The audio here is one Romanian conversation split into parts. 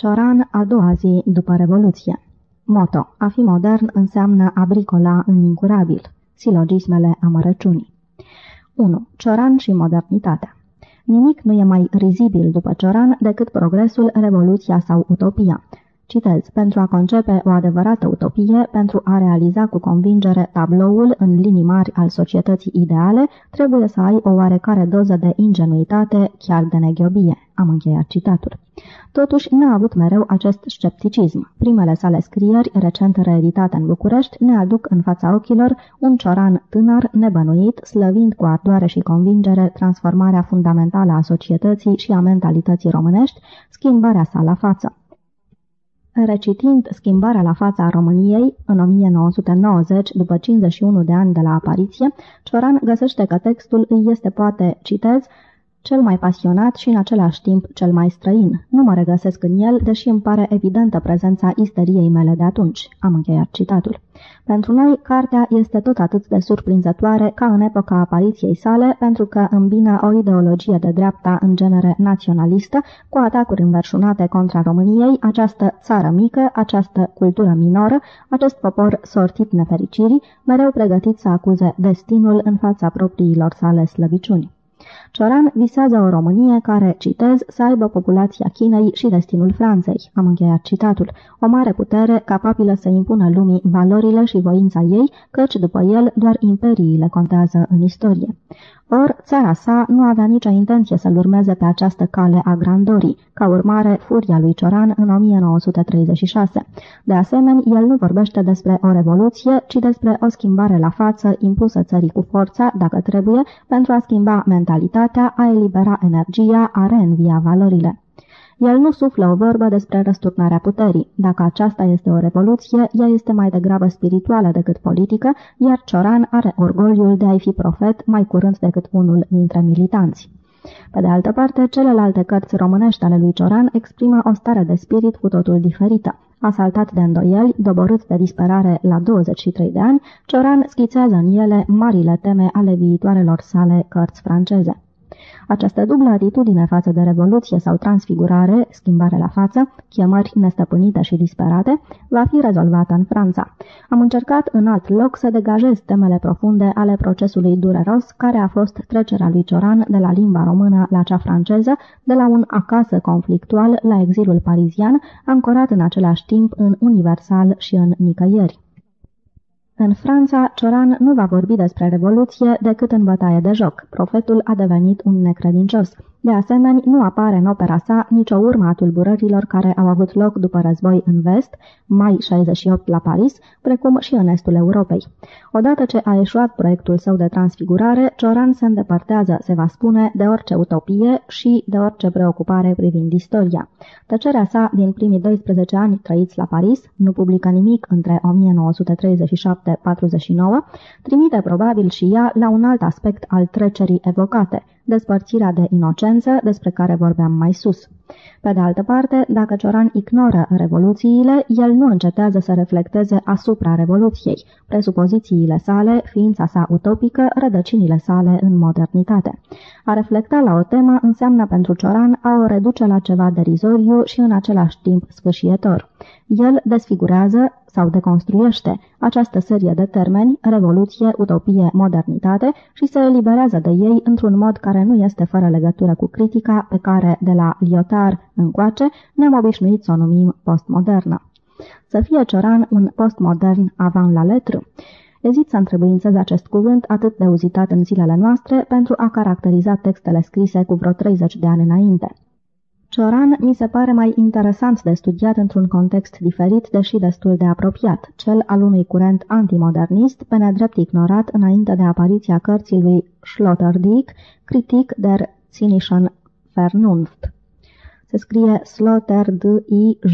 Cioran, a doua zi după Revoluție. Moto. A fi modern înseamnă a bricola în incurabil. Silogismele amărăciunii. 1. Cioran și modernitatea. Nimic nu e mai rizibil după Cioran decât progresul, revoluția sau utopia. Citez, pentru a concepe o adevărată utopie, pentru a realiza cu convingere tabloul în linii mari al societății ideale, trebuie să ai o oarecare doză de ingenuitate, chiar de neghiobie. Am încheiat citatul. Totuși, n-a avut mereu acest scepticism. Primele sale scrieri, recent reeditate în București, ne aduc în fața ochilor un cioran tânăr, nebănuit, slăvind cu ardoare și convingere transformarea fundamentală a societății și a mentalității românești, schimbarea sa la față. Recitind schimbarea la fața României în 1990, după 51 de ani de la apariție, Cioran găsește că textul îi este poate, citez, cel mai pasionat și în același timp cel mai străin. Nu mă regăsesc în el, deși îmi pare evidentă prezența isteriei mele de atunci. Am încheiat citatul. Pentru noi, cartea este tot atât de surprinzătoare ca în epoca apariției sale, pentru că îmbină o ideologie de dreapta în genere naționalistă, cu atacuri înverșunate contra României, această țară mică, această cultură minoră, acest popor sortit nefericirii, mereu pregătit să acuze destinul în fața propriilor sale slăbiciuni. Cioran visează o Românie care, citez, să aibă populația Chinei și destinul Franței. Am încheiat citatul. O mare putere capabilă să impună lumii valorile și voința ei, căci după el doar imperiile contează în istorie. Or, țara sa nu avea nicio intenție să-l urmeze pe această cale a grandorii, ca urmare furia lui Cioran în 1936. De asemenea, el nu vorbește despre o revoluție, ci despre o schimbare la față impusă țării cu forța, dacă trebuie, pentru a schimba mentalitatea, a elibera energia, a reînvia valorile. El nu suflă o vorbă despre răsturnarea puterii. Dacă aceasta este o revoluție, ea este mai degrabă spirituală decât politică, iar Cioran are orgoliul de a-i fi profet mai curând decât unul dintre militanți. Pe de altă parte, celelalte cărți românești ale lui Cioran exprimă o stare de spirit cu totul diferită. Asaltat de îndoieli, doborât de disperare la 23 de ani, Cioran schițează în ele marile teme ale viitoarelor sale cărți franceze. Această dublă atitudine față de revoluție sau transfigurare, schimbare la față, chemări nestăpânite și disperate, va fi rezolvată în Franța. Am încercat în alt loc să degajez temele profunde ale procesului dureros, care a fost trecerea lui Cioran de la limba română la cea franceză, de la un acasă conflictual la exilul parizian, ancorat în același timp în universal și în nicăieri. În Franța, Cioran nu va vorbi despre revoluție decât în bătaie de joc. Profetul a devenit un necredincios. De asemenea, nu apare în opera sa nicio urmă a tulburărilor care au avut loc după război în vest, mai 68 la Paris, precum și în estul Europei. Odată ce a eșuat proiectul său de transfigurare, Cioran se îndepărtează, se va spune, de orice utopie și de orice preocupare privind istoria. Tăcerea sa din primii 12 ani trăiți la Paris, nu publică nimic între 1937-49, trimite probabil și ea la un alt aspect al trecerii evocate – despărțirea de inocență despre care vorbeam mai sus. Pe de altă parte, dacă Cioran ignoră revoluțiile, el nu încetează să reflecteze asupra revoluției, presupozițiile sale, ființa sa utopică, rădăcinile sale în modernitate. A reflecta la o temă înseamnă pentru Cioran a o reduce la ceva derizoriu și în același timp sfâșietor. El desfigurează sau deconstruiește această serie de termeni, revoluție, utopie, modernitate și se eliberează de ei într-un mod care nu este fără legătură cu critica pe care, de la Lyotard încoace, ne-am obișnuit să o numim postmodernă. Să fie Cioran un postmodern avant la letru? Ezit să întrebuințez acest cuvânt atât de uzitat în zilele noastre pentru a caracteriza textele scrise cu vreo 30 de ani înainte. Cioran mi se pare mai interesant de studiat într-un context diferit, deși destul de apropiat, cel al unui curent antimodernist, pe nedrept ignorat înainte de apariția cărții lui Sloterdijk, Critic der Zinischen Vernunft. Se scrie Sloterdijk.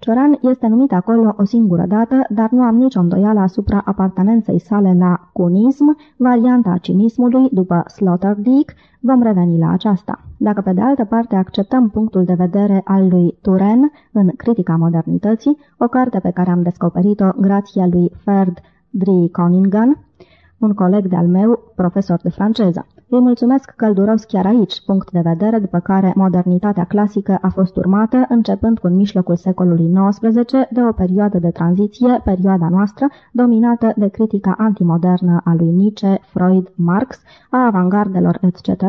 Cioran este numit acolo o singură dată, dar nu am nicio îndoială asupra apartenenței sale la cunism, varianta cinismului după Sloterdijk, vom reveni la aceasta. Dacă pe de altă parte acceptăm punctul de vedere al lui Turen în Critica modernității, o carte pe care am descoperit-o grație lui Ferd Drie Coningen, un coleg de-al meu, profesor de franceză. Îi mulțumesc călduros chiar aici, punct de vedere după care modernitatea clasică a fost urmată, începând cu mijlocul secolului XIX, de o perioadă de tranziție, perioada noastră, dominată de critica antimodernă a lui Nietzsche, Freud, Marx, a avangardelor, etc.,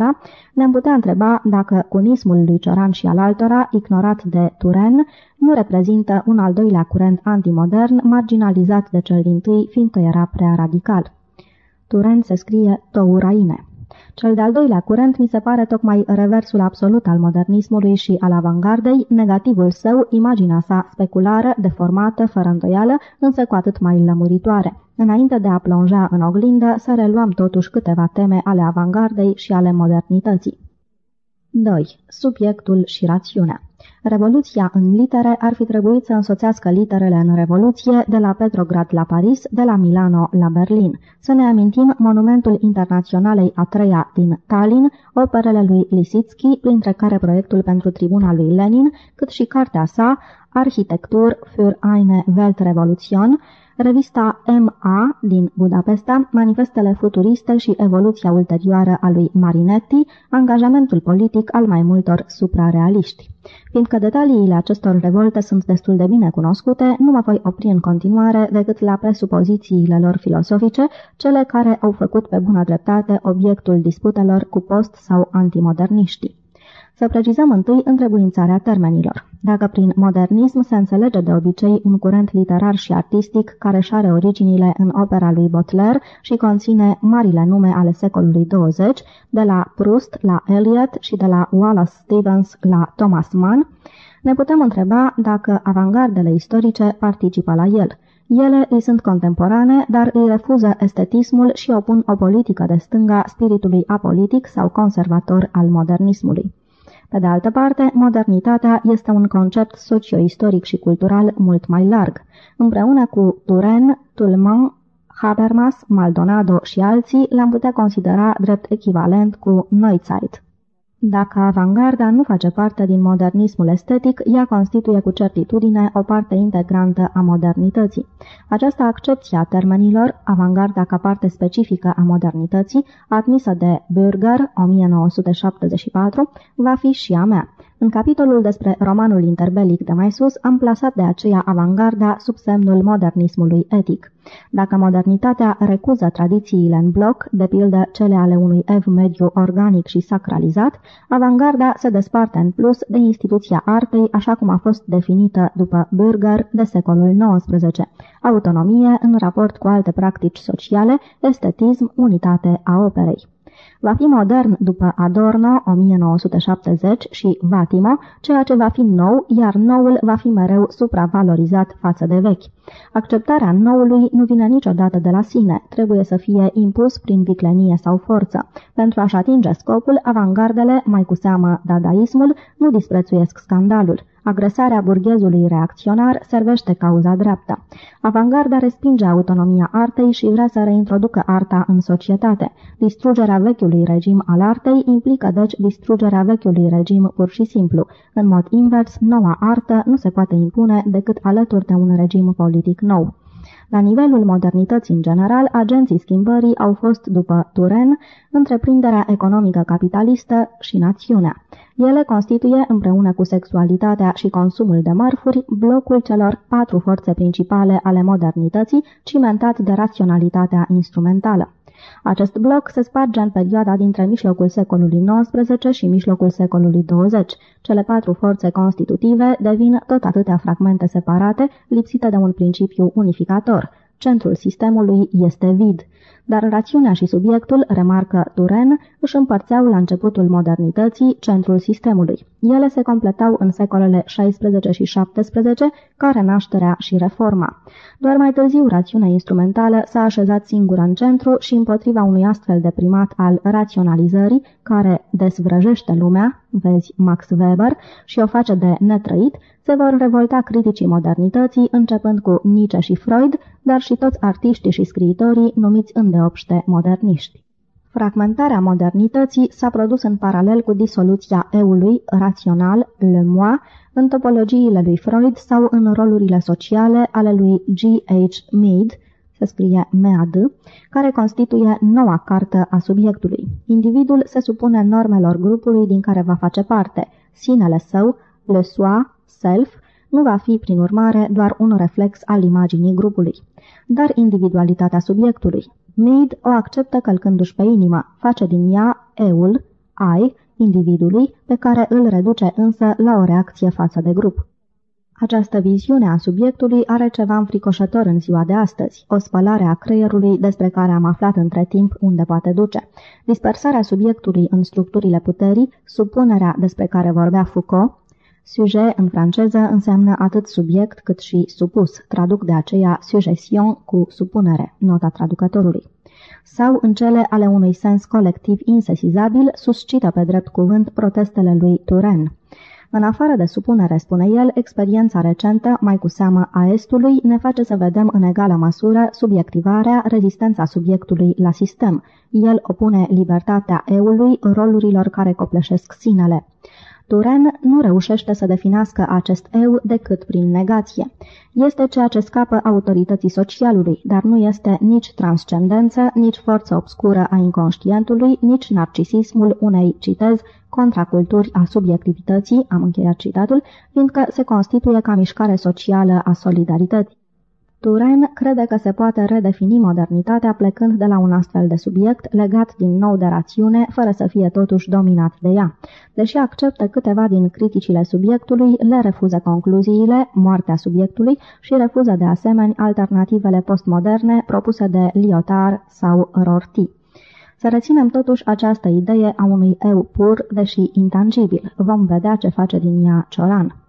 ne-am putea întreba dacă cunismul lui Cioran și al altora, ignorat de Turen, nu reprezintă un al doilea curent antimodern marginalizat de cel din tâi, fiindcă era prea radical. Turenț se scrie Touraine. Cel de-al doilea curent mi se pare tocmai reversul absolut al modernismului și al avangardei, negativul său, imaginea sa speculară, deformată, fără îndoială, însă cu atât mai lămuritoare. Înainte de a plonja în oglindă, să reluăm totuși câteva teme ale avangardei și ale modernității. 2. Subiectul și rațiunea Revoluția în litere ar fi trebuit să însoțească literele în Revoluție de la Petrograd la Paris, de la Milano la Berlin. Să ne amintim monumentul internaționalei a treia din Tallinn, operele lui Lisitsky, printre care proiectul pentru tribuna lui Lenin, cât și cartea sa, Architectur für eine Weltrevolution, Revista MA din Budapesta, manifestele futuriste și evoluția ulterioară a lui Marinetti, angajamentul politic al mai multor suprarealiști. Fiindcă detaliile acestor revolte sunt destul de bine cunoscute, nu mă voi opri în continuare decât la presupozițiile lor filosofice, cele care au făcut pe bună dreptate obiectul disputelor cu post- sau antimoderniștii. Să precizăm întâi întrebuințarea termenilor. Dacă prin modernism se înțelege de obicei un curent literar și artistic care își are originile în opera lui Baudelaire și conține marile nume ale secolului 20, de la Proust la Eliot și de la Wallace Stevens la Thomas Mann, ne putem întreba dacă avangardele istorice participă la el. Ele îi sunt contemporane, dar îi refuză estetismul și opun o politică de stânga spiritului apolitic sau conservator al modernismului. Pe de altă parte, modernitatea este un concept socio-istoric și cultural mult mai larg. Împreună cu Turen, Tulman, Habermas, Maldonado și alții, l-am putea considera drept echivalent cu Neuzeit. Dacă avangarda nu face parte din modernismul estetic, ea constituie cu certitudine o parte integrantă a modernității. Această accepție a termenilor, avangarda ca parte specifică a modernității, admisă de Bürger 1974, va fi și a mea. În capitolul despre romanul interbelic de mai sus, am plasat de aceea avangarda sub semnul modernismului etic. Dacă modernitatea recuză tradițiile în bloc, de pildă cele ale unui ev mediu organic și sacralizat, avangarda se desparte în plus de instituția artei așa cum a fost definită după Bürger de secolul XIX, autonomie în raport cu alte practici sociale, estetism, unitate a operei. Va fi modern după Adorno 1970 și Vatimo, ceea ce va fi nou, iar noul va fi mereu supravalorizat față de vechi. Acceptarea noului nu vine niciodată de la sine, trebuie să fie impus prin viclenie sau forță. Pentru a-și atinge scopul, avangardele, mai cu seamă dadaismul, nu disprețuiesc scandalul. Agresarea burghezului reacționar servește cauza dreaptă. Avangarda respinge autonomia artei și vrea să reintroducă arta în societate. Distrugerea vechiului regim al artei implică deci distrugerea vechiului regim pur și simplu. În mod invers, noua artă nu se poate impune decât alături de un regim politic nou. La nivelul modernității în general, agenții schimbării au fost, după Turen, întreprinderea economică capitalistă și națiunea. Ele constituie, împreună cu sexualitatea și consumul de mărfuri, blocul celor patru forțe principale ale modernității, cimentat de raționalitatea instrumentală. Acest bloc se sparge în perioada dintre mijlocul secolului XIX și mijlocul secolului XX. Cele patru forțe constitutive devin tot atâtea fragmente separate, lipsite de un principiu unificator. Centrul sistemului este vid dar rațiunea și subiectul, remarcă Duren, își împărțeau la începutul modernității centrul sistemului. Ele se completau în secolele 16 și 17 ca renașterea și reforma. Doar mai târziu rațiunea instrumentală s-a așezat singură în centru și împotriva unui astfel de primat al raționalizării, care desvrăjește lumea, vezi Max Weber, și o face de netrăit, se vor revolta criticii modernității, începând cu Nietzsche și Freud, dar și toți artiștii și scriitorii numiți îndeopște moderniști. Fragmentarea modernității s-a produs în paralel cu disoluția eului rațional, le moi, în topologiile lui Freud sau în rolurile sociale ale lui G. H. Mead, se scrie MEAD, care constituie noua cartă a subiectului. Individul se supune normelor grupului din care va face parte. Sinele său, le soi, self, nu va fi, prin urmare, doar un reflex al imaginii grupului. Dar individualitatea subiectului. Mead o acceptă călcându-și pe inimă, face din ea eul, ai, individului, pe care îl reduce însă la o reacție față de grup. Această viziune a subiectului are ceva înfricoșător în ziua de astăzi, o spălare a creierului despre care am aflat între timp unde poate duce, dispersarea subiectului în structurile puterii, supunerea despre care vorbea Foucault, Sujet în franceză înseamnă atât subiect cât și supus, traduc de aceea sujetion cu supunere, nota traducătorului. Sau în cele ale unui sens colectiv insesizabil, suscită pe drept cuvânt protestele lui Turenne. În afară de supunere, spune el, experiența recentă, mai cu seamă a Estului, ne face să vedem în egală măsură subiectivarea, rezistența subiectului la sistem. El opune libertatea eului rolurilor care copleșesc sinele. Turen nu reușește să definească acest eu decât prin negație. Este ceea ce scapă autorității socialului, dar nu este nici transcendență, nici forță obscură a inconștientului, nici narcisismul unei, citez, contraculturi a subiectivității, am încheiat citatul, fiindcă se constituie ca mișcare socială a solidarității. Turen crede că se poate redefini modernitatea plecând de la un astfel de subiect, legat din nou de rațiune, fără să fie totuși dominat de ea. Deși acceptă câteva din criticile subiectului, le refuză concluziile, moartea subiectului și refuză de asemenea alternativele postmoderne propuse de Lyotard sau Rorty. Să reținem totuși această idee a unui eu pur, deși intangibil. Vom vedea ce face din ea Cioran.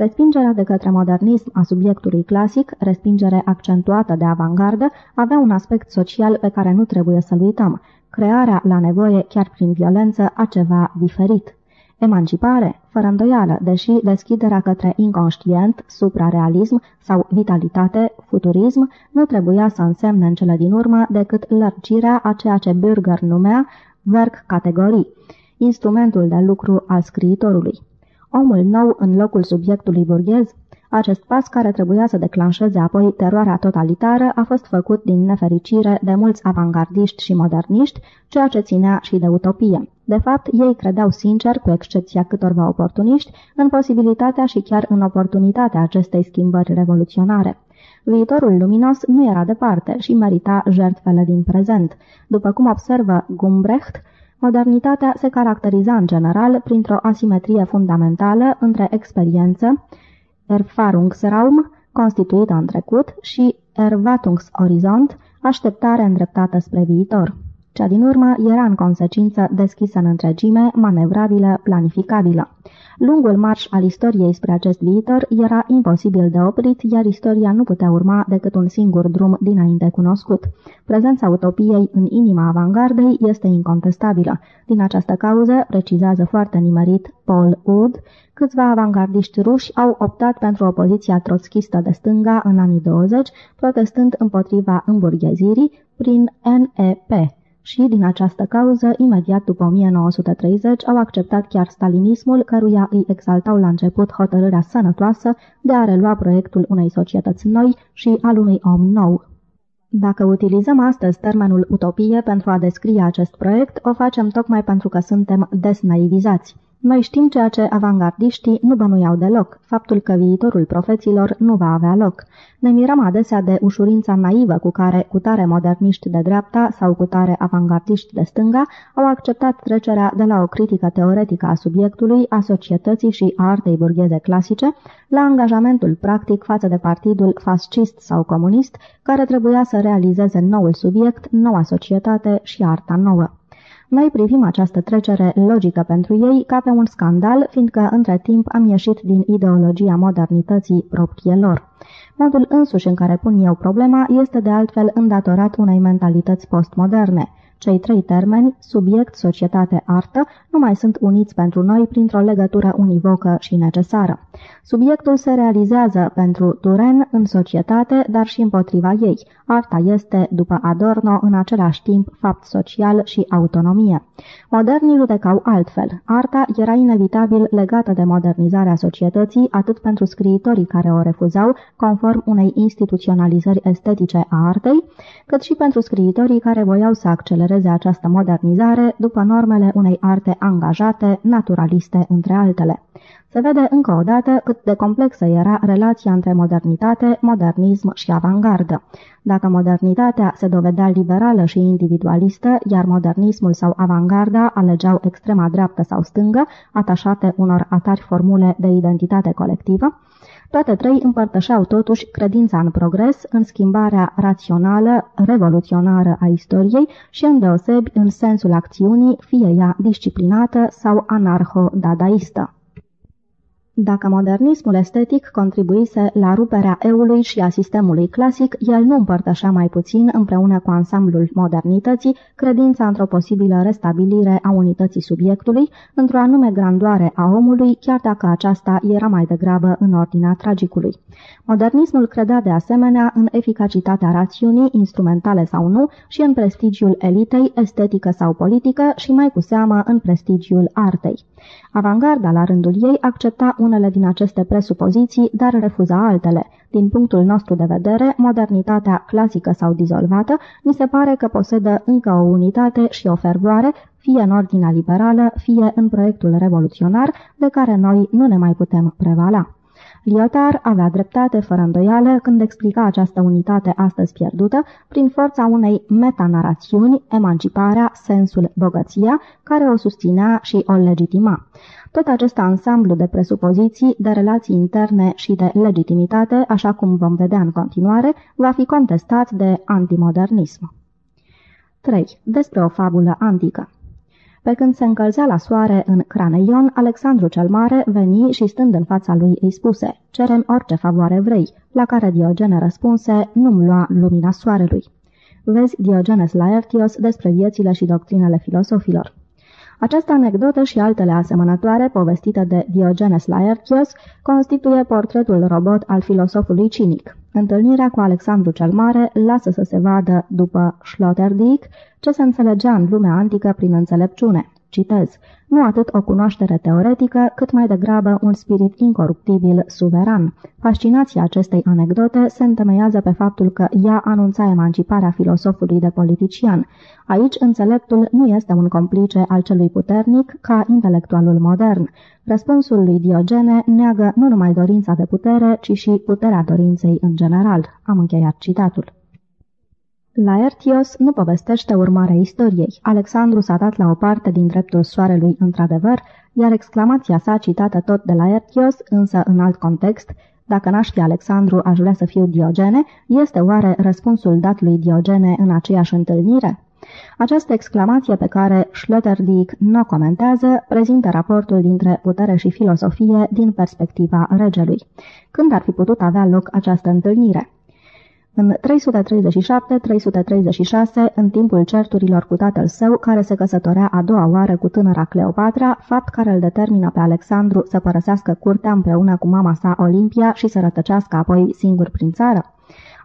Respingerea de către modernism a subiectului clasic, respingere accentuată de avangardă, avea un aspect social pe care nu trebuie să-l uităm, crearea la nevoie, chiar prin violență, a ceva diferit. Emancipare, fără îndoială, deși deschiderea către inconștient, suprarealism sau vitalitate, futurism, nu trebuia să însemne în cele din urmă decât lărgirea a ceea ce Bürger numea verk categorii, instrumentul de lucru al scriitorului omul nou în locul subiectului burghez, acest pas care trebuia să declanșeze apoi teroarea totalitară a fost făcut din nefericire de mulți avangardiști și moderniști, ceea ce ținea și de utopie. De fapt, ei credeau sincer, cu excepția câtorva oportuniști, în posibilitatea și chiar în oportunitatea acestei schimbări revoluționare. Viitorul luminos nu era departe și merita jertfele din prezent. După cum observă Gumbrecht, Modernitatea se caracteriza în general printr-o asimetrie fundamentală între experiență, Erfahrungsraum, constituită în trecut, și Erwartungshorizont, așteptare îndreptată spre viitor. Cea din urmă era în consecință deschisă în întregime, manevrabilă, planificabilă. Lungul marș al istoriei spre acest viitor era imposibil de oprit, iar istoria nu putea urma decât un singur drum dinainte cunoscut. Prezența utopiei în inima avangardei este incontestabilă. Din această cauză, precizează foarte nimerit Paul Wood, câțiva avangardiști ruși au optat pentru opoziția trotschistă de stânga în anii 20, protestând împotriva îmburghezirii prin NEP și, din această cauză, imediat după 1930, au acceptat chiar stalinismul, căruia îi exaltau la început hotărârea sănătoasă de a relua proiectul unei societăți noi și al unui om nou. Dacă utilizăm astăzi termenul utopie pentru a descrie acest proiect, o facem tocmai pentru că suntem desnaivizați. Noi știm ceea ce avangardiștii nu bănuiau deloc, faptul că viitorul profeților nu va avea loc. Ne mirăm adesea de ușurința naivă cu care cutare moderniști de dreapta sau cutare avangardiști de stânga au acceptat trecerea de la o critică teoretică a subiectului, a societății și a artei burgheze clasice, la angajamentul practic față de partidul fascist sau comunist, care trebuia să realizeze noul subiect, noua societate și arta nouă. Noi privim această trecere logică pentru ei ca pe un scandal, fiindcă între timp am ieșit din ideologia modernității proprie lor. Modul însuși în care pun eu problema este de altfel îndatorat unei mentalități postmoderne. Cei trei termeni, subiect, societate, artă, nu mai sunt uniți pentru noi printr-o legătură univocă și necesară. Subiectul se realizează pentru Turen în societate, dar și împotriva ei. Arta este, după Adorno, în același timp fapt social și autonomie. Modernii judecau altfel. Arta era inevitabil legată de modernizarea societății, atât pentru scriitorii care o refuzau, conform unei instituționalizări estetice a artei, cât și pentru scriitorii care voiau să accelereze această modernizare după normele unei arte angajate, naturaliste între altele. Se vede încă o dată cât de complexă era relația între modernitate, modernism și avangardă. Dacă modernitatea se dovedea liberală și individualistă, iar modernismul sau avangarda alegeau extrema dreaptă sau stângă, atașate unor atari formule de identitate colectivă, toate trei împărtășeau totuși credința în progres, în schimbarea rațională, revoluționară a istoriei și îndeosebi în sensul acțiunii, fie ea disciplinată sau anarho-dadaistă. Dacă modernismul estetic contribuise la ruperea eului și a sistemului clasic, el nu împărtășea mai puțin, împreună cu ansamblul modernității, credința într-o posibilă restabilire a unității subiectului, într-o anume grandoare a omului, chiar dacă aceasta era mai degrabă în ordinea tragicului. Modernismul credea de asemenea în eficacitatea rațiunii, instrumentale sau nu, și în prestigiul elitei, estetică sau politică, și mai cu seamă în prestigiul artei. Avangarda, la rândul ei, accepta unele din aceste presupoziții, dar refuza altele. Din punctul nostru de vedere, modernitatea clasică sau dizolvată mi se pare că posedă încă o unitate și o fervoare, fie în ordinea liberală, fie în proiectul revoluționar, de care noi nu ne mai putem prevala. Lyotard avea dreptate fără îndoială când explica această unitate astăzi pierdută prin forța unei metanarațiuni, emanciparea, sensul, bogăția, care o susținea și o legitima. Tot acest ansamblu de presupoziții, de relații interne și de legitimitate, așa cum vom vedea în continuare, va fi contestat de antimodernism. 3. Despre o fabulă antică pe când se încălzea la soare în Craneion, Alexandru cel Mare veni și stând în fața lui îi spuse, cerem orice favoare vrei, la care Diogene răspunse, nu-mi lua lumina soarelui. Vezi Diogenes Laertios despre viețile și doctrinele filosofilor. Această anecdotă și altele asemănătoare, povestite de Diogenes Laertios, constituie portretul robot al filosofului cinic. Întâlnirea cu Alexandru cel Mare lasă să se vadă, după Sloterdijk, ce se înțelegea în lumea antică prin înțelepciune. Citez, nu atât o cunoaștere teoretică, cât mai degrabă un spirit incoruptibil, suveran. Fascinația acestei anecdote se întemeiază pe faptul că ea anunța emanciparea filosofului de politician. Aici, înțeleptul nu este un complice al celui puternic ca intelectualul modern. Răspunsul lui Diogene neagă nu numai dorința de putere, ci și puterea dorinței în general. Am încheiat citatul. Laertios nu povestește urmarea istoriei. Alexandru s-a dat la o parte din dreptul soarelui într-adevăr, iar exclamația sa citată tot de Laertios, însă în alt context, dacă n-aș fi Alexandru, aș vrea să fiu Diogene, este oare răspunsul dat lui Diogene în aceeași întâlnire? Această exclamație pe care Schloterdijk nu o comentează prezintă raportul dintre putere și filosofie din perspectiva regelui. Când ar fi putut avea loc această întâlnire? În 337-336, în timpul certurilor cu tatăl său, care se căsătorea a doua oară cu tânăra Cleopatra, fapt care îl determină pe Alexandru să părăsească curtea împreună cu mama sa Olimpia și să rătăcească apoi singur prin țară?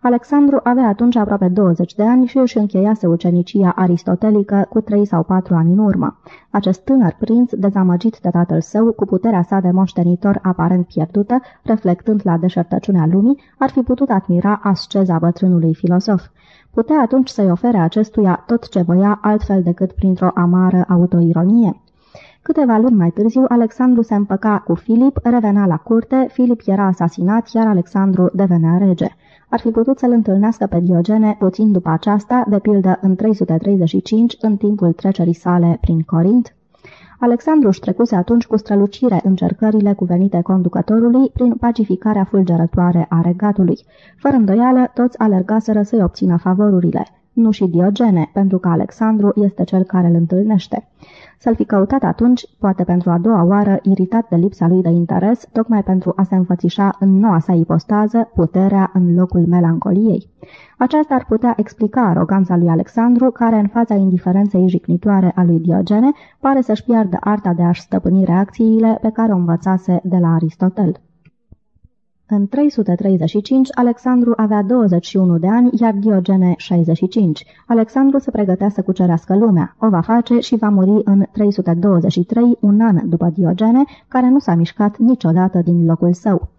Alexandru avea atunci aproape 20 de ani și își încheiase ucenicia aristotelică cu 3 sau 4 ani în urmă. Acest tânăr prinț, dezamăgit de tatăl său, cu puterea sa de moștenitor aparent pierdută, reflectând la deșertăciunea lumii, ar fi putut admira asceza bătrânului filosof. Putea atunci să-i ofere acestuia tot ce voia altfel decât printr-o amară autoironie. Câteva luni mai târziu, Alexandru se împăca cu Filip, revenea la curte, Filip era asasinat, iar Alexandru devenea rege ar fi putut să-l întâlnească pe Diogene puțin după aceasta, de pildă în 335, în timpul trecerii sale prin Corint. Alexandru își trecuse atunci cu strălucire încercările cuvenite conducătorului prin pacificarea fulgerătoare a regatului. Fără îndoială, toți alergaseră să-i obțină favorurile. Nu și Diogene, pentru că Alexandru este cel care îl întâlnește. Să-l fi căutat atunci, poate pentru a doua oară, iritat de lipsa lui de interes, tocmai pentru a se înfățișa în noua sa ipostază, puterea în locul melancoliei. Aceasta ar putea explica aroganța lui Alexandru, care, în fața indiferenței jignitoare a lui Diogene, pare să-și piardă arta de a-și stăpâni reacțiile pe care o învățase de la Aristotel. În 335, Alexandru avea 21 de ani, iar Diogene 65. Alexandru se pregătea să cucerească lumea. O va face și va muri în 323, un an după Diogene, care nu s-a mișcat niciodată din locul său.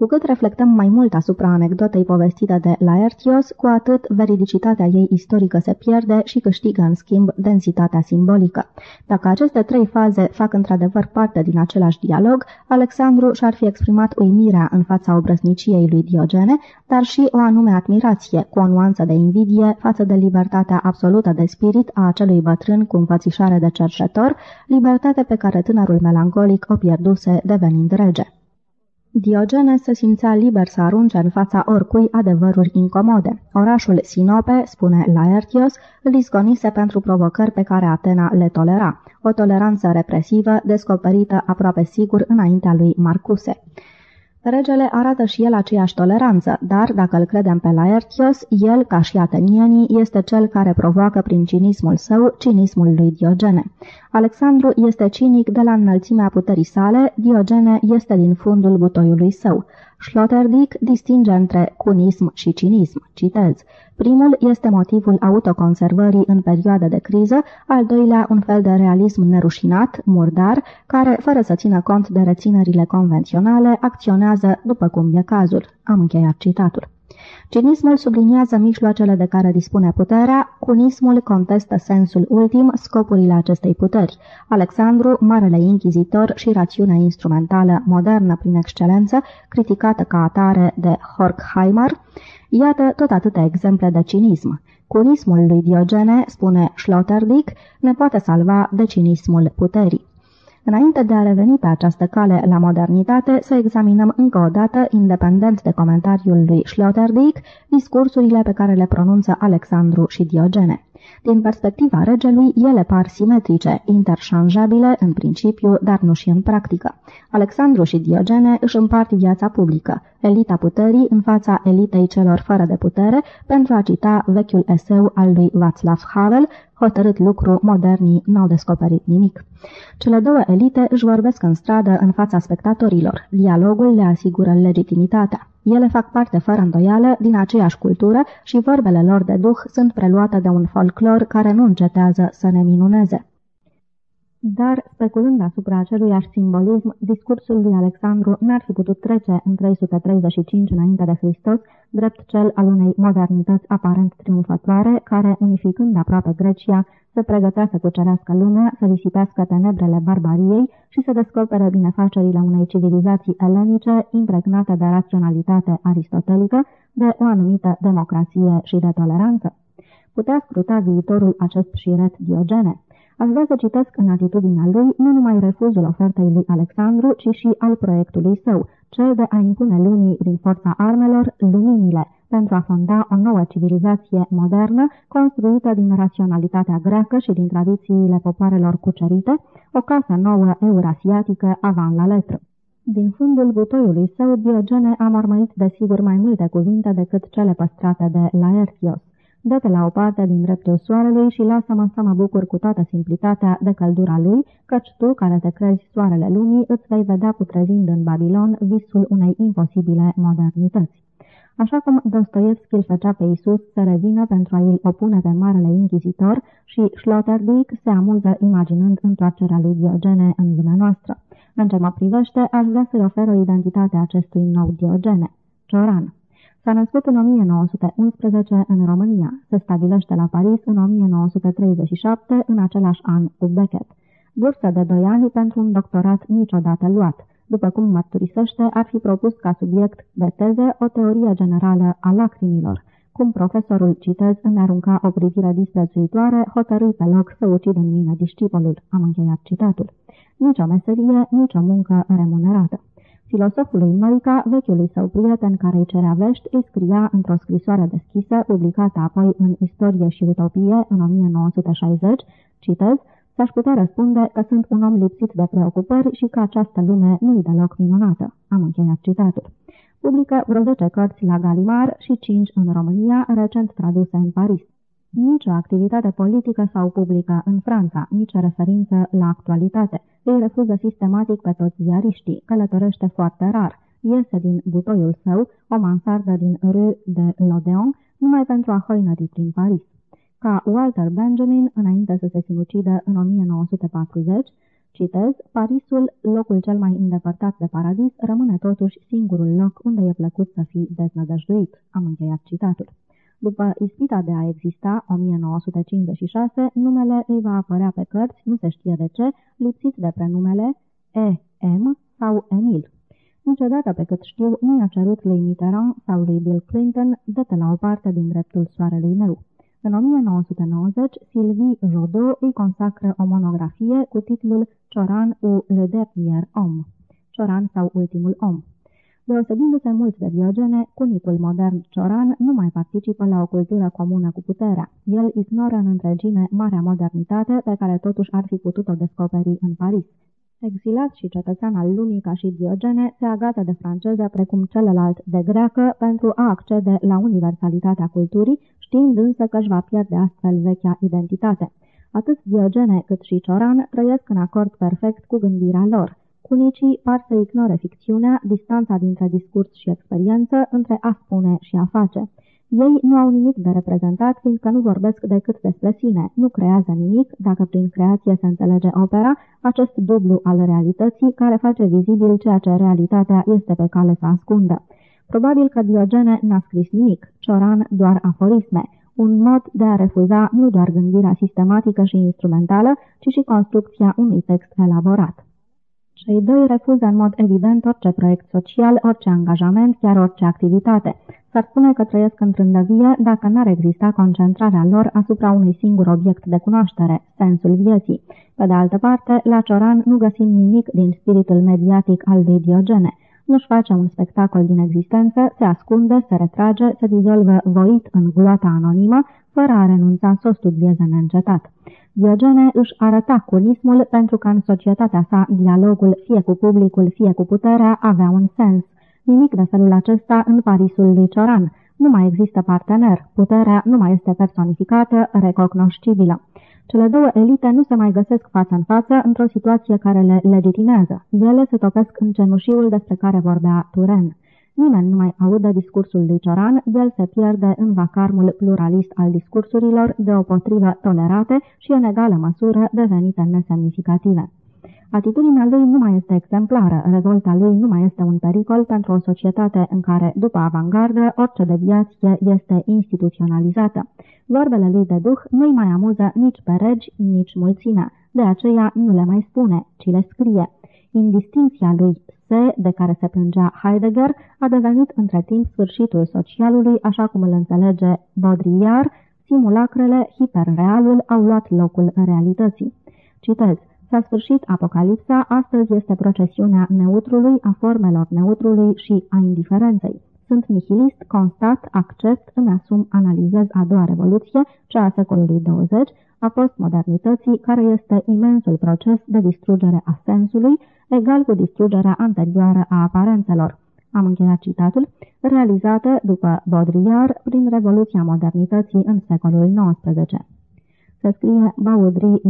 Cu cât reflectăm mai mult asupra anecdotei povestite de Laertios, cu atât veridicitatea ei istorică se pierde și câștigă în schimb densitatea simbolică. Dacă aceste trei faze fac într-adevăr parte din același dialog, Alexandru și-ar fi exprimat uimirea în fața obrăzniciei lui Diogene, dar și o anume admirație, cu o nuanță de invidie față de libertatea absolută de spirit a acelui bătrân cu înfățișare de cerșetor, libertate pe care tânărul melancolic o pierduse devenind rege. Diogene se simțea liber să arunce în fața oricui adevăruri incomode. Orașul Sinope, spune Laertios, îl izgonise pentru provocări pe care Atena le tolera, o toleranță represivă descoperită aproape sigur înaintea lui Marcuse. Regele arată și el aceeași toleranță, dar, dacă îl credem pe Laertios, el, ca și atenienii, este cel care provoacă prin cinismul său cinismul lui Diogene. Alexandru este cinic de la înălțimea puterii sale, Diogene este din fundul butoiului său. Sloterdijk distinge între cunism și cinism. Citez. Primul este motivul autoconservării în perioade de criză, al doilea un fel de realism nerușinat, murdar, care, fără să țină cont de reținerile convenționale, acționează după cum e cazul. Am încheiat citatul. Cinismul subliniază mijloacele de care dispune puterea, cunismul contestă sensul ultim, scopurile acestei puteri. Alexandru, marele inchizitor și rațiunea instrumentală modernă prin excelență, criticată ca atare de Horkheimer, iată tot atâtea exemple de cinism. Cunismul lui Diogene, spune Sloterdijk, ne poate salva de cinismul puterii. Înainte de a reveni pe această cale la modernitate, să examinăm încă o dată, independent de comentariul lui Sloterdijk, discursurile pe care le pronunță Alexandru și Diogene. Din perspectiva regelui, ele par simetrice, interșanjabile în principiu, dar nu și în practică. Alexandru și Diogene își împart viața publică, elita puterii în fața elitei celor fără de putere, pentru a cita vechiul eseu al lui Václav Havel, hotărât lucru, modernii n-au descoperit nimic. Cele două elite își vorbesc în stradă în fața spectatorilor. Dialogul le asigură legitimitatea. Ele fac parte fără îndoială din aceeași cultură și vorbele lor de duh sunt preluate de un folclor care nu încetează să ne minuneze. Dar, speculând asupra aceluiași simbolism, discursul lui Alexandru n-ar fi putut trece în 335 înainte de Hristos, drept cel al unei modernități aparent triumfătoare, care, unificând aproape Grecia, se pregătea să cucerească lumea, să disipească tenebrele barbariei și să descopere binefacerile unei civilizații elenice impregnate de raționalitate aristotelică, de o anumită democrație și de toleranță. Putea scruta viitorul acest șiret Diogene. Aș vrea să citesc în atitudinea lui nu numai refuzul ofertei lui Alexandru, ci și al proiectului său, cel de a impune lumii din forța armelor luminile, pentru a fonda o nouă civilizație modernă, construită din raționalitatea greacă și din tradițiile popoarelor cucerite, o casă nouă eurasiatică avant la letră. Din fundul butoiului său, Diogene a mormăit desigur mai multe cuvinte decât cele păstrate de Laertios. Dă-te la o parte din dreptul soarelui și lasă-mă să mă bucur cu toată simplitatea de căldura lui, căci tu, care te crezi soarele lumii, îți vei vedea putrezind în Babilon visul unei imposibile modernități. Așa cum Dostoevski îl făcea pe Isus să revină pentru a îl opune pe Marele Inchizitor și Sloterdijk se amuză imaginând întoarcerea lui Diogene în lumea noastră. În ce mă privește, aș vrea să-i ofer o identitate acestui nou Diogene. Cioran S-a născut în 1911 în România. Se stabilește la Paris în 1937, în același an cu Beckett. Vârstă de 2 ani pentru un doctorat niciodată luat. După cum mărturisește, ar fi propus ca subiect de teză o teorie generală a lacrimilor. Cum profesorul, citez, îmi arunca o privire disprețuitoare, hotărâi pe loc să ucid în mine discipolul. Am încheiat citatul. Nici o meserie, nici o muncă remunerată. Filosofului Noica, vechiului său prieten care îi cerea vești, îi scria într-o scrisoare deschisă, publicată apoi în Istorie și Utopie în 1960, citez, s-aș putea răspunde că sunt un om lipsit de preocupări și că această lume nu-i deloc minunată. Am încheiat citatul. Publică vreo 10 cărți la Galimar și 5 în România, recent traduse în Paris. Nici o activitate politică sau publică în Franța, nici o referință la actualitate. Îi refuză sistematic pe toți ziariștii, călătorește foarte rar, iese din butoiul său, o mansardă din Rue de l'Odeon, numai pentru a hoinări prin Paris. Ca Walter Benjamin, înainte să se sinucidă în 1940, citez, Parisul, locul cel mai îndepărtat de paradis, rămâne totuși singurul loc unde e plăcut să fii deznădăjduit. Am încheiat citatul. După ispita de a exista, 1956, numele îi va apărea pe cărți, nu se știe de ce, lipsit de prenumele E, M sau Emil. Niciodată, pe cât știu, nu i-a cerut lui Mitterrand sau lui Bill Clinton de pe la o parte din dreptul soarelui meu. În 1990, Sylvie Jodot îi consacră o monografie cu titlul Cioran ou le dernier homme, Cioran sau ultimul om. Deosebindu-se mult de Diogene, cunicul modern Cioran nu mai participă la o cultură comună cu puterea. El ignoră în întregime marea modernitate pe care totuși ar fi putut-o descoperi în Paris. Exilat și cetățean al lumii ca și Diogene, se agată de franceză precum celălalt de greacă pentru a accede la universalitatea culturii, știind însă că își va pierde astfel vechea identitate. Atât Diogene cât și Cioran trăiesc în acord perfect cu gândirea lor. Cunicii par să ignore ficțiunea, distanța dintre discurs și experiență, între a spune și a face. Ei nu au nimic de reprezentat, fiindcă nu vorbesc decât despre sine, nu creează nimic, dacă prin creație se înțelege opera, acest dublu al realității care face vizibil ceea ce realitatea este pe cale să ascundă. Probabil că Diogene n-a scris nimic, Cioran doar aforisme, un mod de a refuza nu doar gândirea sistematică și instrumentală, ci și construcția unui text elaborat. Cei doi refuză în mod evident orice proiect social, orice angajament, chiar orice activitate. S-ar spune că trăiesc în trândăvie dacă n-ar exista concentrarea lor asupra unui singur obiect de cunoaștere, sensul vieții. Pe de altă parte, la Cioran nu găsim nimic din spiritul mediatic al lui Diogene. Nu-și face un spectacol din existență, se ascunde, se retrage, se dizolvă voit în gloata anonimă, fără a renunța să o studieze neîncetat. Diogene își arăta culismul pentru că în societatea sa dialogul fie cu publicul, fie cu puterea avea un sens. Nimic de felul acesta în Parisul lui Cioran. Nu mai există partener, puterea nu mai este personificată, recognoscibilă. Cele două elite nu se mai găsesc față în față într-o situație care le legitimează. Ele se topesc în cenușiul despre care vorbea Turen. Nimeni nu mai aude discursul lui Cioran, el se pierde în vacarmul pluralist al discursurilor, deopotrivă tolerate și în egală măsură devenite nesemnificative. Atitudinea lui nu mai este exemplară, revolta lui nu mai este un pericol pentru o societate în care, după avangardă, orice deviație este instituționalizată. Vorbele lui de duh nu-i mai amuză nici pe regi, nici mulțimea, de aceea nu le mai spune, ci le scrie. Indistinția lui se, de care se plângea Heidegger, a devenit între timp sfârșitul socialului, așa cum îl înțelege Baudrillard, simulacrele, hiperrealul au luat locul realității. Citez. S-a sfârșit apocalipsa, astăzi este procesiunea neutrului, a formelor neutrului și a indiferenței. Sunt nihilist, constat, accept, îmi asum, analizez a doua revoluție, cea a secolului 20, a postmodernității, care este imensul proces de distrugere a sensului, egal cu distrugerea anterioară a aparențelor. Am încheiat citatul, realizată după Baudrillard prin Revoluția Modernității în secolul XIX. Se scrie Baudry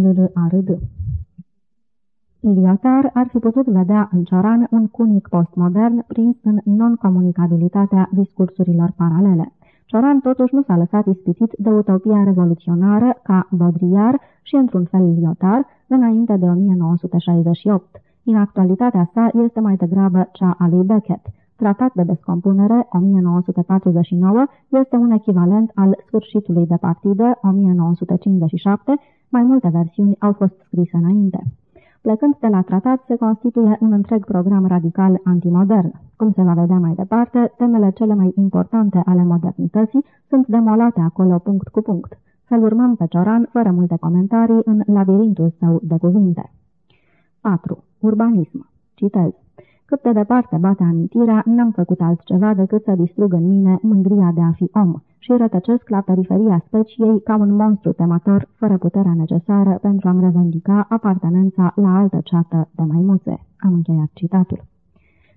L.R.A.R.D. Lyotard ar fi putut vedea în Cioran un cunic postmodern prins în non-comunicabilitatea discursurilor paralele. Cioran totuși nu s-a lăsat ispitit de utopia revoluționară ca Baudrillard și într-un fel Lyotard înainte de 1968. Inactualitatea sa este mai degrabă cea a lui Beckett. Tratat de descompunere 1949 este un echivalent al sfârșitului de partidă 1957, mai multe versiuni au fost scrise înainte. Plecând de la tratat, se constituie un întreg program radical antimodern. Cum se va vedea mai departe, temele cele mai importante ale modernității sunt demolate acolo punct cu punct. Să-l urmăm pe Cioran, fără multe comentarii, în labirintul său de cuvinte. 4. Urbanism. Citez. Cât de departe bate amintirea, n-am făcut altceva decât să distrug în mine mândria de a fi om și rătăcesc la periferia speciei ca un monstru temător, fără puterea necesară pentru a-mi revendica apartenența la altă ceată de maimuțe. Am încheiat citatul.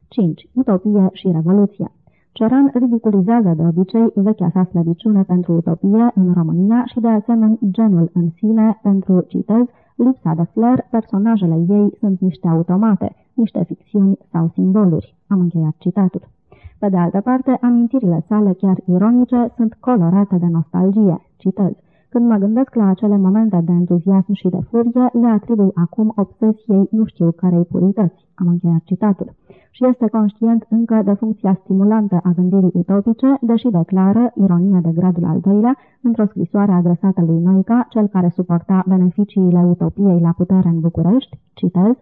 5. Utopie și revoluție Cioran ridiculizează de obicei vechea sa slăbiciune pentru utopie în România și de asemenea genul în sine pentru, citez, lipsa de flair, personajele ei sunt niște automate, niște ficțiuni sau simboluri. Am încheiat citatul. Pe de altă parte, amintirile sale, chiar ironice, sunt colorate de nostalgie. Citez. Când mă gândesc la acele momente de entuziasm și de furie, le atribui acum obsesiei nu știu cărei purități. Am încheiat citatul. Și este conștient încă de funcția stimulantă a gândirii utopice, deși declară, ironia de gradul al doilea, într-o scrisoare adresată lui Noica, cel care suporta beneficiile utopiei la putere în București, citez,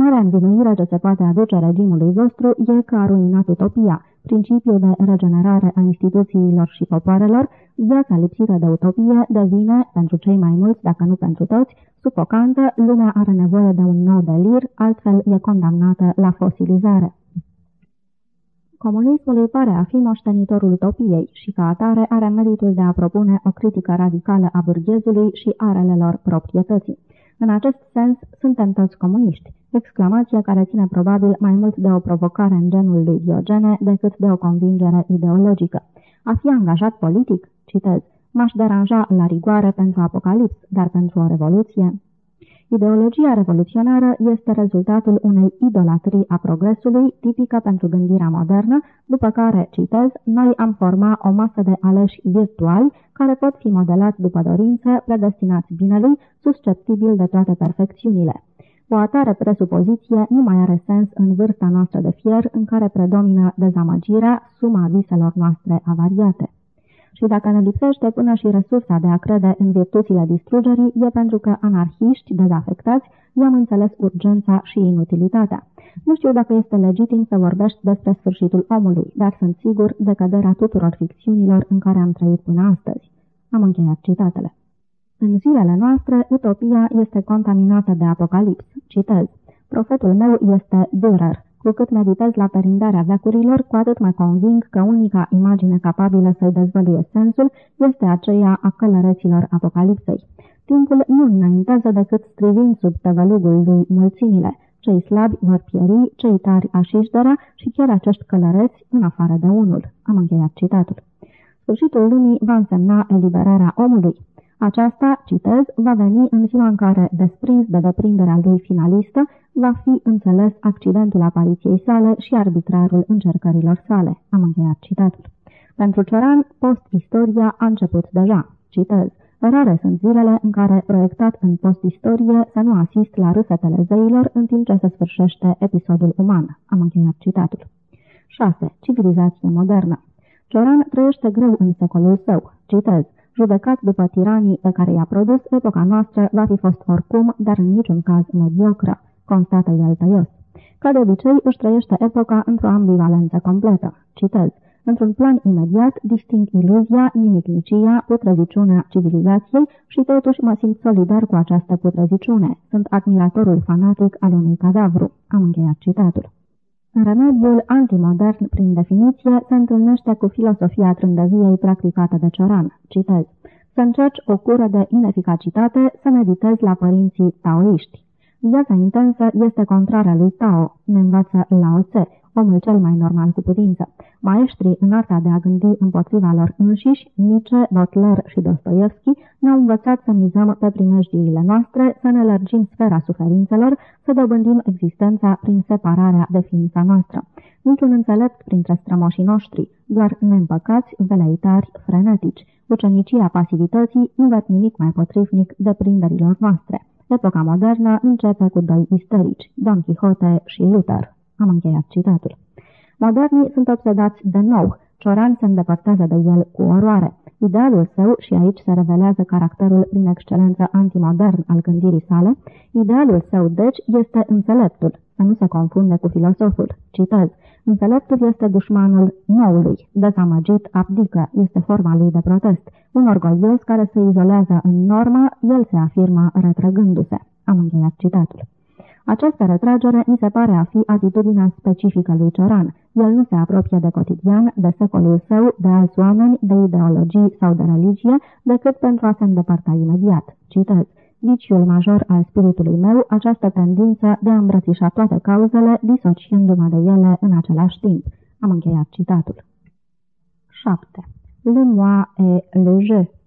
Marea învinuire ce se poate aduce regimului vostru e că a ruinat utopia, principiul de regenerare a instituțiilor și popoarelor, viața lipsită de utopie devine, pentru cei mai mulți, dacă nu pentru toți, sufocantă, lumea are nevoie de un nou delir, altfel e condamnată la fosilizare. Comunismul îi pare a fi moștenitorul utopiei și ca atare are meritul de a propune o critică radicală a burghezului și arelelor proprietății. În acest sens, suntem toți comuniști, exclamația care ține probabil mai mult de o provocare în genul lui Diogene decât de o convingere ideologică. A fi angajat politic, citez, m-aș deranja la rigoare pentru apocalips, dar pentru o revoluție, Ideologia revoluționară este rezultatul unei idolatrii a progresului, tipică pentru gândirea modernă, după care, citez, noi am format o masă de aleși virtuali care pot fi modelați după dorință, predestinați binelui, susceptibil de toate perfecțiunile. O atare presupoziție nu mai are sens în vârsta noastră de fier, în care predomină dezamăgirea, suma viselor noastre avariate și dacă ne lipsește până și resursa de a crede în virtuțile distrugerii, e pentru că anarhiști dezafectați i-am înțeles urgența și inutilitatea. Nu știu dacă este legitim să vorbești despre sfârșitul omului, dar sunt sigur de căderea tuturor ficțiunilor în care am trăit până astăzi. Am încheiat citatele. În zilele noastre, utopia este contaminată de apocalips. Citez. Profetul meu este Dürer, cu cât meditez la perindarea veacurilor, cu atât mă conving că unica imagine capabilă să-i dezvăluie sensul este aceea a călăreților apocalipsei. Timpul nu înaintează decât strivind sub tăvălugul lui mulțimile. Cei slabi vor pieri, cei tari așișdera și chiar acești călăreți, în afară de unul. Am încheiat citatul. Sfârșitul lumii va însemna eliberarea omului. Aceasta, citez, va veni în ziua în care, desprins de deprinderea lui finalistă, va fi înțeles accidentul apariției sale și arbitrarul încercărilor sale. Am încheiat citatul. Pentru Cioran, post-istoria a început deja. Citez. Rare sunt zilele în care, proiectat în post-istorie, să nu asist la râsetele zeilor în timp ce se sfârșește episodul uman. Am încheiat citatul. 6. Civilizație modernă Cioran trăiește greu în secolul său. Citez. Judecat după tiranii pe care i-a produs, epoca noastră va fi fost oricum, dar în niciun caz mediocră constată el tăios. Ca de obicei, își trăiește epoca într-o ambivalență completă. Citez. Într-un plan imediat, disting iluzia, nimicnicia, putreziciunea civilizației și totuși mă simt solidar cu această putreziciune. Sunt admiratorul fanatic al unui cadavru. Am încheiat citatul. Remediul antimodern, prin definiție, se întâlnește cu filosofia trândăviei practicată de Cioran. Citez. Să încerci o cură de ineficacitate, să meditezi la părinții taoiști. Viața intensă este contrarea lui Tao, ne învață Lao Tse, omul cel mai normal cu putință. Maestrii în arta de a gândi împotriva lor înșiși, Nietzsche, Butler și Dostoevski, ne-au învățat să mizăm pe primejdiile noastre, să ne lărgim sfera suferințelor, să dobândim existența prin separarea de ființa noastră. Niciun înțelept printre strămoșii noștri, doar neîmpăcați, veleitari, frenetici. Ucenicia pasivității nu văd nimic mai potrivnic de prinderilor noastre. Epoca modernă începe cu doi isterici, Don Quixote și Luther. Am încheiat citatul. Modernii sunt obsedați de nou. Cioran se îndepărtează de el cu oroare. Idealul său, și aici se revelează caracterul prin excelență antimodern al gândirii sale, idealul său, deci, este înțeleptul, să nu se confunde cu filosoful. Citez. Înțeleptul este dușmanul noului, dezamăgit, abdică, este forma lui de protest. Un orgolios care se izolează în normă, el se afirmă retrăgându-se. Am încheiat citatul. Această retragere mi se pare a fi atitudinea specifică lui Cioran. El nu se apropie de cotidian, de secolul său, de alți oameni, de ideologii sau de religie, decât pentru a se îndepărta imediat. Citez. Viciul major al spiritului meu, această tendință de a îmbrățișa toate cauzele, disociindu-mă de ele în același timp. Am încheiat citatul. 7. Le moi et le je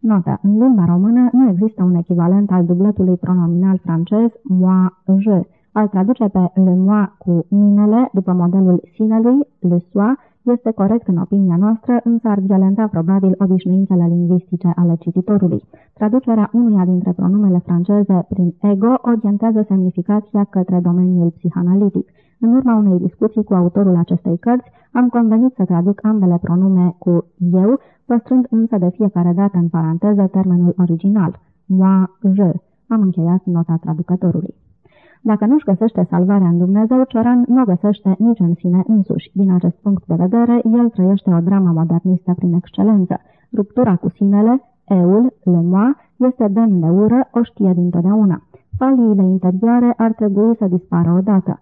Notă. În limba română nu există un echivalent al dubletului pronominal francez moi-je. Al traduce pe le moi cu minele, după modelul sinelui, le soi, este corect în opinia noastră, însă ar violenta probabil obișnuințele lingvistice ale cititorului. Traducerea unuia dintre pronumele franceze prin ego orientează semnificația către domeniul psihanalitic. În urma unei discuții cu autorul acestei cărți, am convenit să traduc ambele pronume cu eu, păstrând însă de fiecare dată în paranteză termenul original, moi, je. Am încheiat nota traducătorului. Dacă nu-și găsește salvarea în Dumnezeu, Cioran nu o găsește nici în sine însuși. Din acest punct de vedere, el trăiește o dramă modernistă prin excelență. Ruptura cu sinele, eul, le moi, este demn de ură, o știe dintotdeauna. Faliile interioare ar trebui să dispară odată.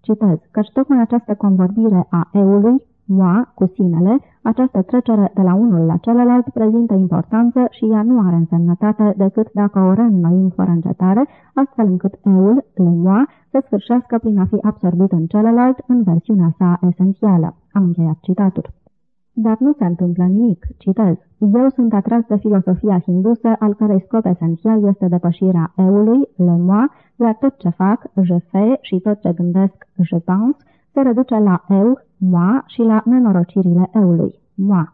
Citez, căci tocmai această convorbire a eului, moi, cu sinele, această trecere de la unul la celălalt prezintă importanță și ea nu are însemnătate decât dacă o reînnoim fără încetare, astfel încât eul, le moi, se sfârșească prin a fi absorbit în celălalt în versiunea sa esențială. Am încheiat citatul. Dar nu se întâmplă nimic. Citez. Eu sunt atras de filosofia hindusă, al cărei scop esențial este depășirea eului, le moi, iar tot ce fac, je fais, și tot ce gândesc, je pense, se reduce la eu, moi și la nenorocirile eului, moi.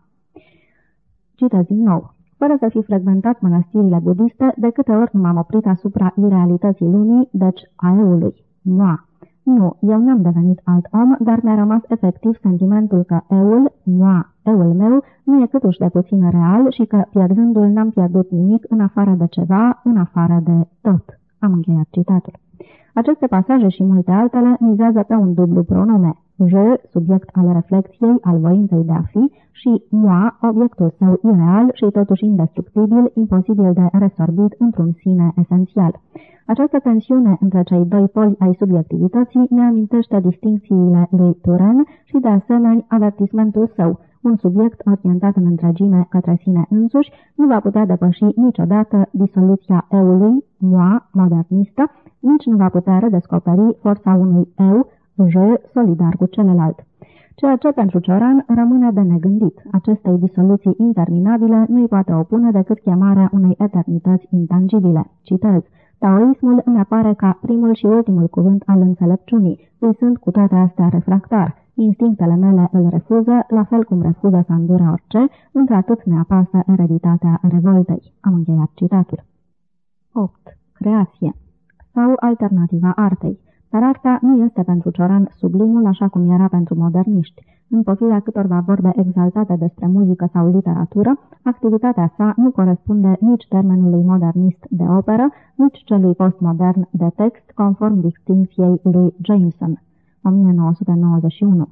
Citez din nou. Fără să fi frecventat mănăstirile budiste, de câte ori nu m-am oprit asupra irealității lumii, deci a eului, moi. Nu, eu n-am devenit alt om, dar mi-a rămas efectiv sentimentul că eul, moi, eul meu, nu e câtuși de puțin real și că, pierdându-l, n-am pierdut nimic în afară de ceva, în afară de tot. Am încheiat citatul. Aceste pasaje și multe altele mizează pe un dublu pronume, je, subiect al reflexiei, al voinței de a fi, și moi, obiectul său ireal și totuși indestructibil, imposibil de resorbit într-un sine esențial. Această tensiune între cei doi poli ai subiectivității ne amintește distincțiile lui Turen și, de asemenea, avertismentul său, un subiect orientat în întregime către sine însuși nu va putea depăși niciodată disoluția eului, moi, modernistă, nici nu va putea redescoperi forța unui eu, je, solidar cu celălalt. Ceea ce pentru Cioran rămâne de negândit. Acestei disoluții interminabile nu-i poate opune decât chemarea unei eternități intangibile. Citez. Taoismul îmi apare ca primul și ultimul cuvânt al înțelepciunii. Îi sunt cu toate astea refractar. Instinctele mele îl refuză, la fel cum refuză să îndure orice, într-atât ne apasă ereditatea revoltei. Am încheiat citatul. 8. Creație sau alternativa artei. Dar arta nu este pentru Cioran sublimul așa cum era pentru moderniști. În pofida câtorva vorbe exaltate despre muzică sau literatură, activitatea sa nu corespunde nici termenului modernist de operă, nici celui postmodern de text, conform distincției lui Jameson. 1991.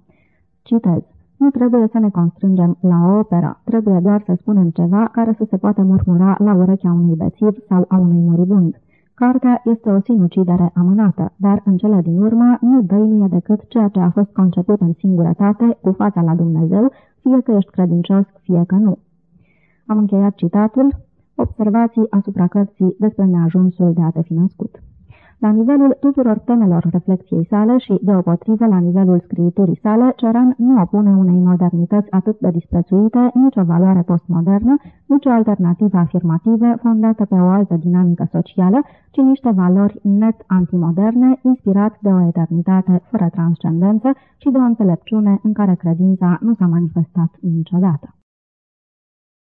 Citez. Nu trebuie să ne constrângem la o operă, trebuie doar să spunem ceva care să se poată murmura la urechea unui bețiv sau a unui moribund. Cartea este o sinucidere amânată, dar în cele din urmă nu dăinuie decât ceea ce a fost conceput în singurătate, cu fața la Dumnezeu, fie că ești credincios, fie că nu. Am încheiat citatul, observații asupra cărții despre neajunsul de a te fi născut. La nivelul tuturor temelor reflexiei sale și, deopotrivă, la nivelul scriiturii sale, Ceran nu opune unei modernități atât de disprețuite nicio valoare postmodernă, nicio alternativă afirmativă fondată pe o altă dinamică socială, ci niște valori net antimoderne, inspirat de o eternitate fără transcendență și de o înțelepciune în care credința nu s-a manifestat niciodată.